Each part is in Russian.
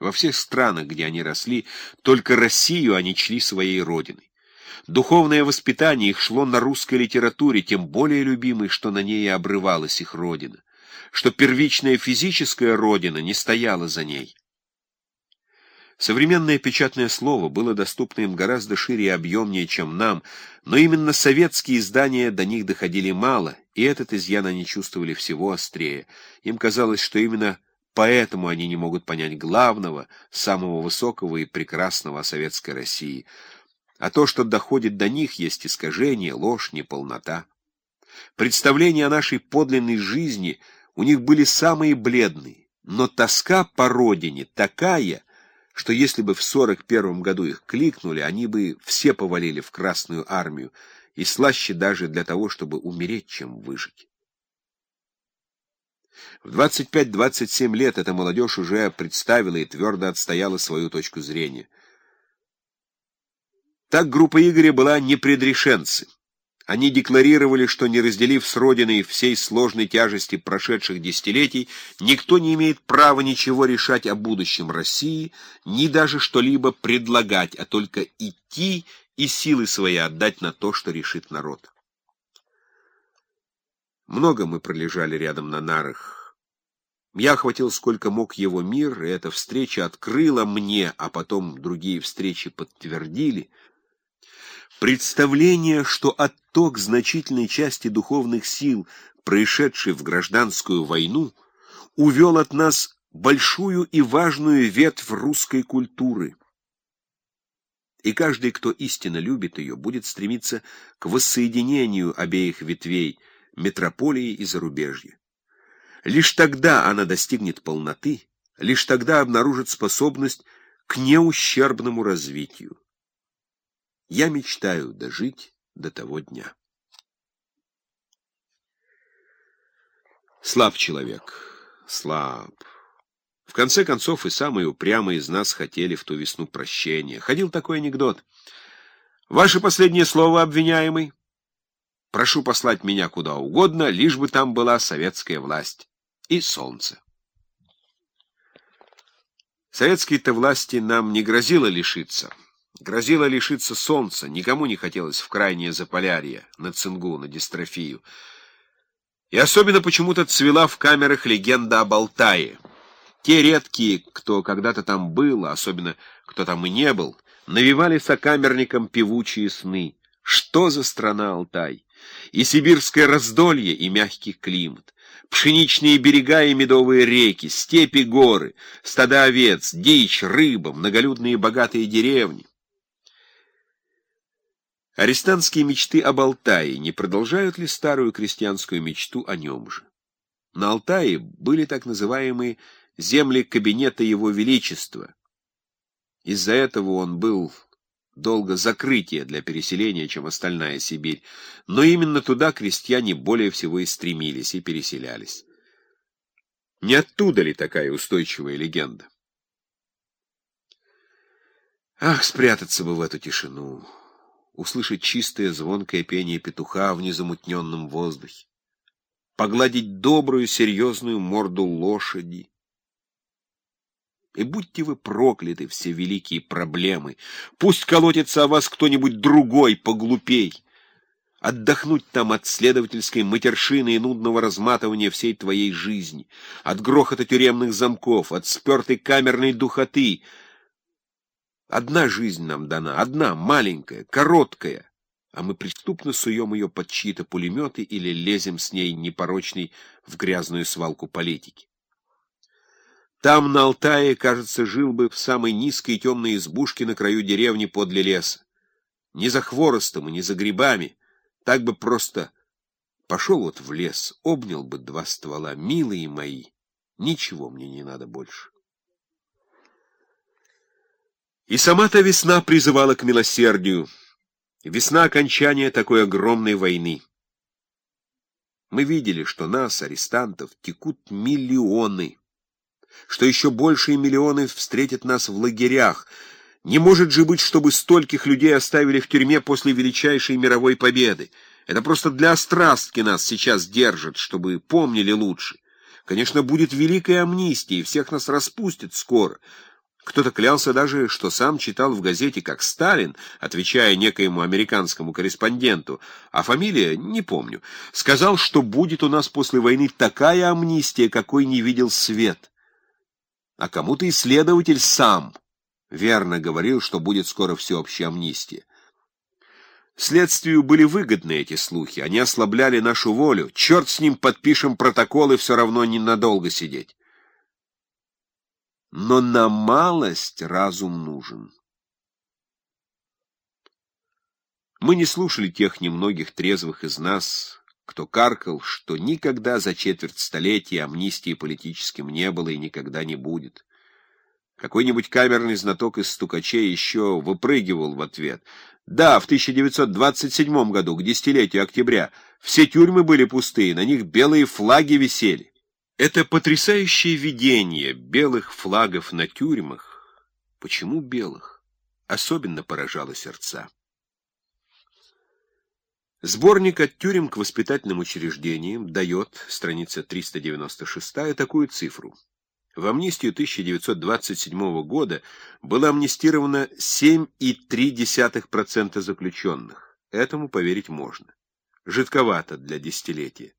Во всех странах, где они росли, только Россию они чли своей родиной. Духовное воспитание их шло на русской литературе, тем более любимой, что на ней и обрывалась их родина, что первичная физическая родина не стояла за ней. Современное печатное слово было доступно им гораздо шире и объемнее, чем нам, но именно советские издания до них доходили мало, и этот изъян они чувствовали всего острее. Им казалось, что именно поэтому они не могут понять главного, самого высокого и прекрасного о советской России. А то, что доходит до них, есть искажение, ложь, неполнота. Представления о нашей подлинной жизни у них были самые бледные, но тоска по родине такая — что если бы в 41 году их кликнули, они бы все повалили в Красную армию, и слаще даже для того, чтобы умереть, чем выжить. В 25-27 лет эта молодежь уже представила и твердо отстояла свою точку зрения. Так группа Игоря была непредрешенцы. Они декларировали, что, не разделив с Родиной всей сложной тяжести прошедших десятилетий, никто не имеет права ничего решать о будущем России, ни даже что-либо предлагать, а только идти и силы свои отдать на то, что решит народ. Много мы пролежали рядом на нарах. Я охватил сколько мог его мир, и эта встреча открыла мне, а потом другие встречи подтвердили — Представление, что отток значительной части духовных сил, происшедший в гражданскую войну, увел от нас большую и важную ветвь русской культуры. И каждый, кто истинно любит ее, будет стремиться к воссоединению обеих ветвей, метрополии и зарубежья. Лишь тогда она достигнет полноты, лишь тогда обнаружит способность к неущербному развитию. Я мечтаю дожить до того дня. Слаб человек, слаб. В конце концов, и самые упрямые из нас хотели в ту весну прощения. Ходил такой анекдот. «Ваше последнее слово, обвиняемый? Прошу послать меня куда угодно, лишь бы там была советская власть и солнце». Советской-то власти нам не грозило лишиться. Грозило лишиться солнца, никому не хотелось в крайнее заполярье, на цингу, на дистрофию. И особенно почему-то цвела в камерах легенда об Алтае. Те редкие, кто когда-то там был, а особенно кто там и не был, навевали сокамерникам певучие сны. Что за страна Алтай? И сибирское раздолье, и мягкий климат. Пшеничные берега и медовые реки, степи, горы, стада овец, дичь, рыба, многолюдные богатые деревни. Арестантские мечты об Алтае не продолжают ли старую крестьянскую мечту о нем же? На Алтае были так называемые земли кабинета Его Величества. Из-за этого он был долго закрытие для переселения, чем остальная Сибирь, но именно туда крестьяне более всего и стремились, и переселялись. Не оттуда ли такая устойчивая легенда? Ах, спрятаться бы в эту тишину! услышать чистое звонкое пение петуха в незамутненном воздухе, погладить добрую серьезную морду лошади. И будьте вы прокляты, все великие проблемы. Пусть колотится о вас кто-нибудь другой, поглупей. Отдохнуть там от следовательской матершины и нудного разматывания всей твоей жизни, от грохота тюремных замков, от спертой камерной духоты — Одна жизнь нам дана, одна, маленькая, короткая, а мы преступно суем ее под чьи-то пулеметы или лезем с ней непорочной в грязную свалку политики. Там, на Алтае, кажется, жил бы в самой низкой и темной избушке на краю деревни подле леса. Не за хворостом и не за грибами, так бы просто пошел вот в лес, обнял бы два ствола, милые мои, ничего мне не надо больше. И сама-то весна призывала к милосердию. Весна окончания такой огромной войны. Мы видели, что нас, арестантов, текут миллионы, что еще большие миллионы встретят нас в лагерях. Не может же быть, чтобы стольких людей оставили в тюрьме после величайшей мировой победы. Это просто для острастки нас сейчас держат, чтобы помнили лучше. Конечно, будет великая амнистия, и всех нас распустят скоро. Кто-то клялся даже, что сам читал в газете, как Сталин, отвечая некоему американскому корреспонденту, а фамилия не помню, сказал, что будет у нас после войны такая амнистия, какой не видел свет. А кому-то исследователь сам верно говорил, что будет скоро всеобщая амнистия. Следствию были выгодны эти слухи, они ослабляли нашу волю. Черт с ним, подпишем протоколы, все равно ненадолго сидеть но на малость разум нужен. Мы не слушали тех немногих трезвых из нас, кто каркал, что никогда за четверть столетия амнистии политическим не было и никогда не будет. Какой-нибудь камерный знаток из стукачей еще выпрыгивал в ответ. Да, в 1927 году, к десятилетию октября, все тюрьмы были пустые, на них белые флаги висели. Это потрясающее видение белых флагов на тюрьмах, почему белых, особенно поражало сердца. Сборник от тюрем к воспитательным учреждениям дает, страница 396, такую цифру. В амнистию 1927 года было амнистировано 7,3% заключенных. Этому поверить можно. Жидковато для десятилетия.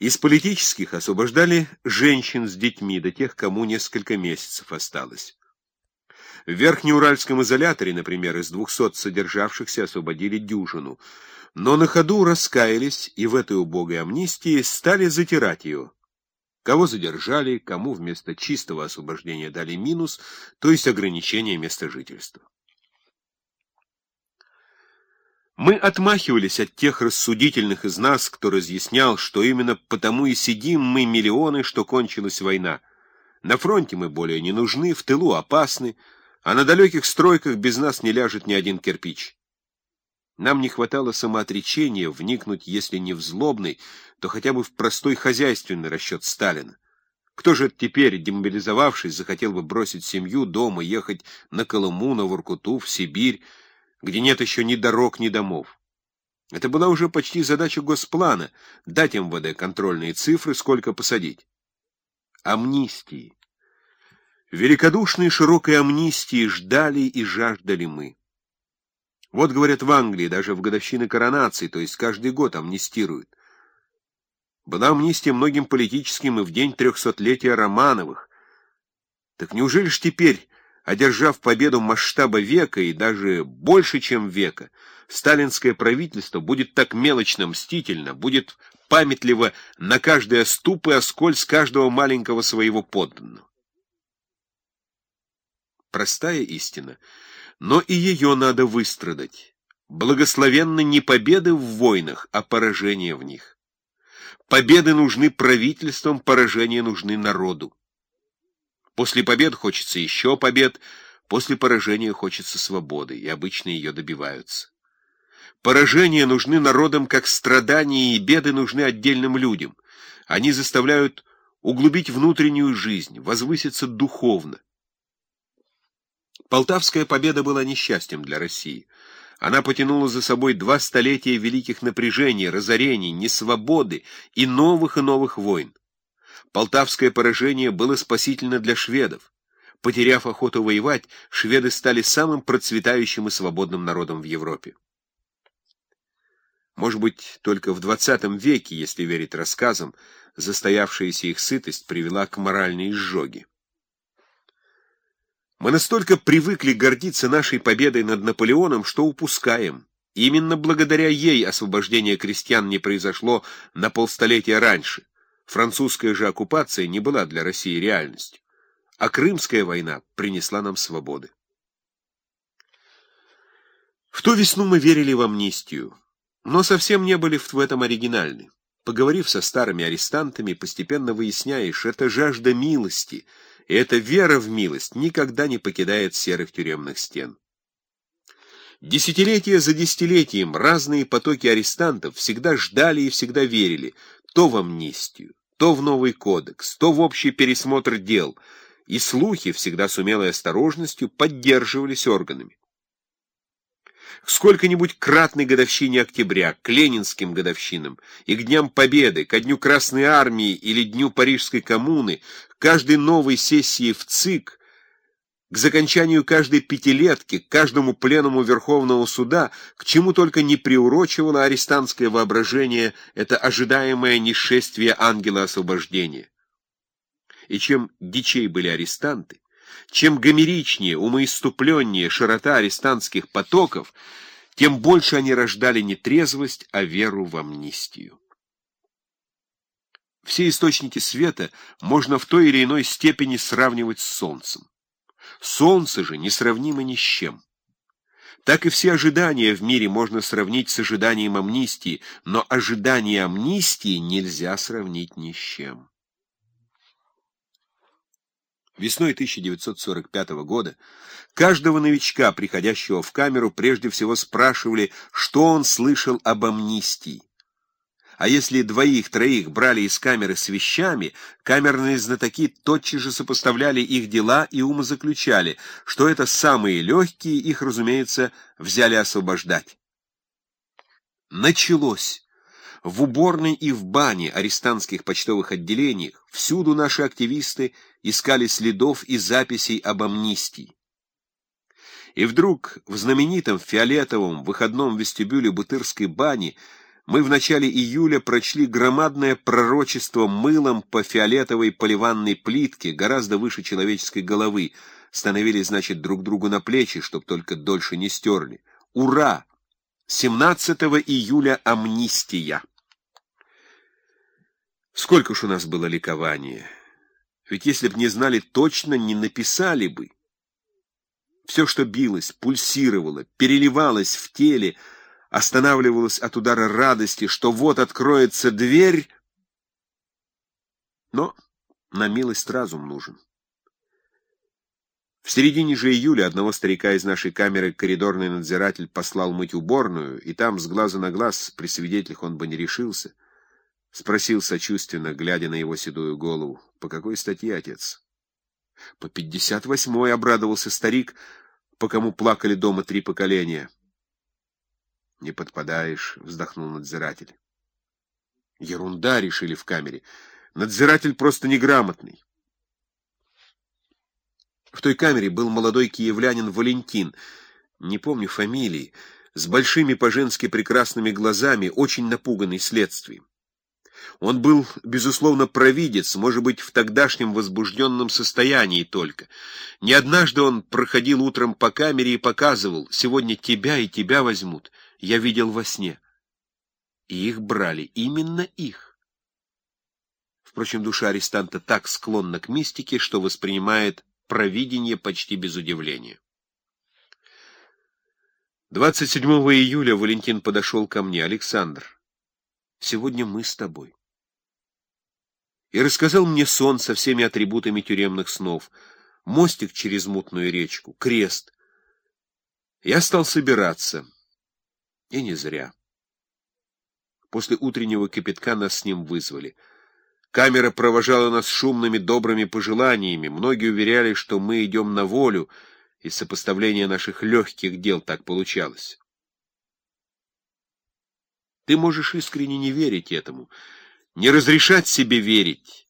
Из политических освобождали женщин с детьми, до тех, кому несколько месяцев осталось. В Верхнеуральском изоляторе, например, из 200 содержавшихся освободили дюжину, но на ходу раскаялись и в этой убогой амнистии стали затирать ее. Кого задержали, кому вместо чистого освобождения дали минус, то есть ограничение места жительства. Мы отмахивались от тех рассудительных из нас, кто разъяснял, что именно потому и сидим мы миллионы, что кончилась война. На фронте мы более не нужны, в тылу опасны, а на далеких стройках без нас не ляжет ни один кирпич. Нам не хватало самоотречения вникнуть, если не в злобный, то хотя бы в простой хозяйственный расчет Сталина. Кто же теперь, демобилизовавшись, захотел бы бросить семью, дома, ехать на Колыму, на Воркуту, в Сибирь, где нет еще ни дорог, ни домов. Это была уже почти задача госплана — дать МВД контрольные цифры, сколько посадить. Амнистии. Великодушной широкой амнистии ждали и жаждали мы. Вот, говорят, в Англии даже в годовщины коронации, то есть каждый год амнистируют. Была амнистия многим политическим и в день трехсотлетия Романовых. Так неужели ж теперь Одержав победу масштаба века и даже больше, чем века, сталинское правительство будет так мелочно мстительно, будет памятливо на каждый оступ и оскольз каждого маленького своего подданного. Простая истина, но и ее надо выстрадать. Благословенны не победы в войнах, а поражения в них. Победы нужны правительствам, поражения нужны народу. После побед хочется еще побед, после поражения хочется свободы, и обычно ее добиваются. Поражения нужны народам, как страдания и беды нужны отдельным людям. Они заставляют углубить внутреннюю жизнь, возвыситься духовно. Полтавская победа была несчастьем для России. Она потянула за собой два столетия великих напряжений, разорений, несвободы и новых и новых войн. Полтавское поражение было спасительно для шведов. Потеряв охоту воевать, шведы стали самым процветающим и свободным народом в Европе. Может быть, только в XX веке, если верить рассказам, застоявшаяся их сытость привела к моральной изжоге. Мы настолько привыкли гордиться нашей победой над Наполеоном, что упускаем. Именно благодаря ей освобождение крестьян не произошло на полстолетия раньше. Французская же оккупация не была для России реальностью, а Крымская война принесла нам свободы. В ту весну мы верили в амнистию, но совсем не были в этом оригинальны. Поговорив со старыми арестантами, постепенно выясняешь, это жажда милости, и эта вера в милость никогда не покидает серых тюремных стен. Десятилетия за десятилетием разные потоки арестантов всегда ждали и всегда верили то в амнистию, то в новый кодекс, то в общий пересмотр дел, и слухи, всегда с умелой осторожностью, поддерживались органами. К сколько-нибудь кратной годовщине октября, к ленинским годовщинам и к Дням Победы, ко Дню Красной Армии или Дню Парижской коммуны, каждой новой сессии в ЦИК к закончанию каждой пятилетки, к каждому пленуму Верховного суда, к чему только не приурочивало арестантское воображение это ожидаемое нешествие ангела освобождения. И чем дичей были арестанты, чем гомеричнее, умоиступленнее широта арестантских потоков, тем больше они рождали не трезвость, а веру в амнистию. Все источники света можно в той или иной степени сравнивать с Солнцем. Солнце же несравнимо ни с чем. Так и все ожидания в мире можно сравнить с ожиданием амнистии, но ожидание амнистии нельзя сравнить ни с чем. Весной 1945 года каждого новичка, приходящего в камеру, прежде всего спрашивали, что он слышал об амнистии. А если двоих-троих брали из камеры с вещами, камерные знатоки тотчас же сопоставляли их дела и умозаключали, что это самые легкие, их, разумеется, взяли освобождать. Началось. В уборной и в бане арестантских почтовых отделениях всюду наши активисты искали следов и записей об амнистии. И вдруг в знаменитом фиолетовом выходном вестибюле Бутырской бани мы в начале июля прочли громадное пророчество мылом по фиолетовой поливанной плитке, гораздо выше человеческой головы, становились, значит, друг другу на плечи, чтоб только дольше не стерли. Ура! 17 июля амнистия. Сколько ж у нас было ликования! Ведь если б не знали точно, не написали бы. Все, что билось, пульсировало, переливалось в теле, останавливалось от удара радости, что вот откроется дверь, но на милость разум нужен. В середине же июля одного старика из нашей камеры коридорный надзиратель послал мыть уборную, и там с глаза на глаз при свидетелях он бы не решился. Спросил сочувственно, глядя на его седую голову, по какой статье, отец? По пятьдесят восьмой обрадовался старик, по кому плакали дома три поколения. Не подпадаешь, вздохнул надзиратель. Ерунда, решили в камере. Надзиратель просто неграмотный. В той камере был молодой киевлянин Валентин, не помню фамилии, с большими по-женски прекрасными глазами, очень напуганный следствием. Он был, безусловно, провидец, может быть, в тогдашнем возбужденном состоянии только. Не однажды он проходил утром по камере и показывал, сегодня тебя и тебя возьмут. Я видел во сне. И их брали, именно их. Впрочем, душа арестанта так склонна к мистике, что воспринимает провидение почти без удивления. 27 июля Валентин подошел ко мне. Александр, сегодня мы с тобой и рассказал мне сон со всеми атрибутами тюремных снов, мостик через мутную речку, крест. Я стал собираться, и не зря. После утреннего кипятка нас с ним вызвали. Камера провожала нас шумными добрыми пожеланиями, многие уверяли, что мы идем на волю, и сопоставление наших легких дел так получалось. Ты можешь искренне не верить этому, — не разрешать себе верить.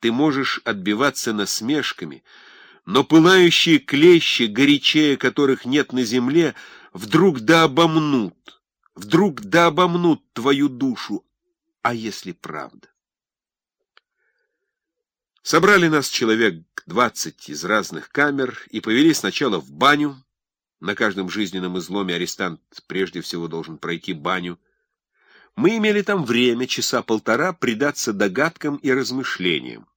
Ты можешь отбиваться насмешками, но пылающие клещи, горячее которых нет на земле, вдруг да обомнут, вдруг да обомнут твою душу, а если правда? Собрали нас человек двадцать из разных камер и повели сначала в баню. На каждом жизненном изломе арестант прежде всего должен пройти баню. Мы имели там время, часа полтора, предаться догадкам и размышлениям.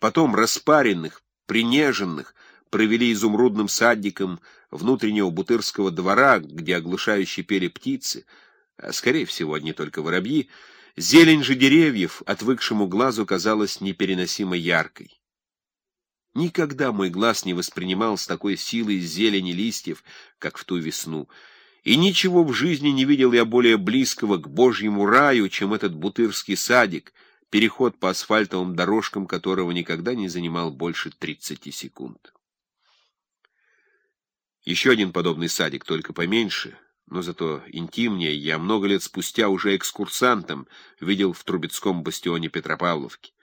Потом распаренных, принеженных, провели изумрудным садником внутреннего бутырского двора, где оглушающе пели птицы, а, скорее всего, одни только воробьи, зелень же деревьев отвыкшему глазу казалась непереносимо яркой. Никогда мой глаз не воспринимал с такой силой зелени листьев, как в ту весну — и ничего в жизни не видел я более близкого к Божьему раю, чем этот бутырский садик, переход по асфальтовым дорожкам которого никогда не занимал больше 30 секунд. Еще один подобный садик, только поменьше, но зато интимнее, я много лет спустя уже экскурсантом видел в Трубецком бастионе Петропавловки.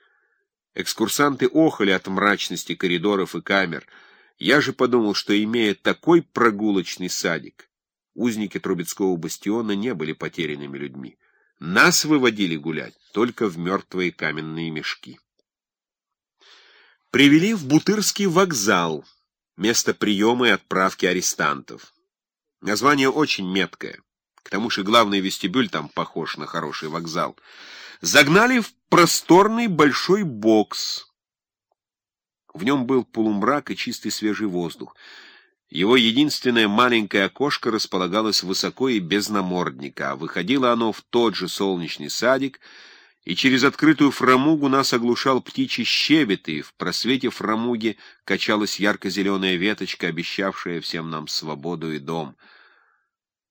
Экскурсанты охали от мрачности коридоров и камер — Я же подумал, что, имея такой прогулочный садик, узники Трубецкого бастиона не были потерянными людьми. Нас выводили гулять только в мертвые каменные мешки. Привели в Бутырский вокзал, место приема и отправки арестантов. Название очень меткое. К тому же главный вестибюль там похож на хороший вокзал. Загнали в просторный большой бокс. В нем был полумрак и чистый свежий воздух. Его единственное маленькое окошко располагалось высоко и без намордника, а выходило оно в тот же солнечный садик, и через открытую фрамугу нас оглушал птичий щебет, и в просвете фрамуги качалась ярко-зеленая веточка, обещавшая всем нам свободу и дом.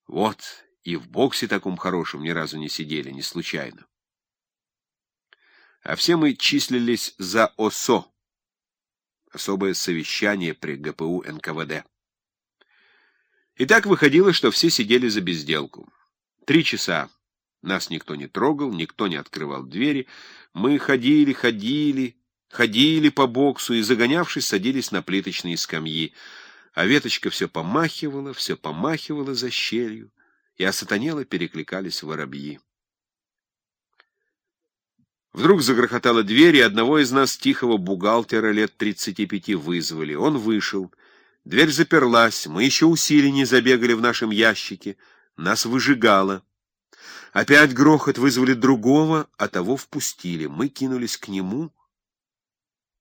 Вот, и в боксе таком хорошем ни разу не сидели, не случайно. А все мы числились за ОСО, особое совещание при ГПУ НКВД. И так выходило, что все сидели за безделку. Три часа. Нас никто не трогал, никто не открывал двери. Мы ходили, ходили, ходили по боксу и, загонявшись, садились на плиточные скамьи. А веточка все помахивала, все помахивала за щелью, и осатанело перекликались воробьи. Вдруг загрохотала дверь, и одного из нас, тихого бухгалтера лет тридцати пяти, вызвали. Он вышел. Дверь заперлась, мы еще усиленнее забегали в нашем ящике. Нас выжигало. Опять грохот вызвали другого, а того впустили. Мы кинулись к нему —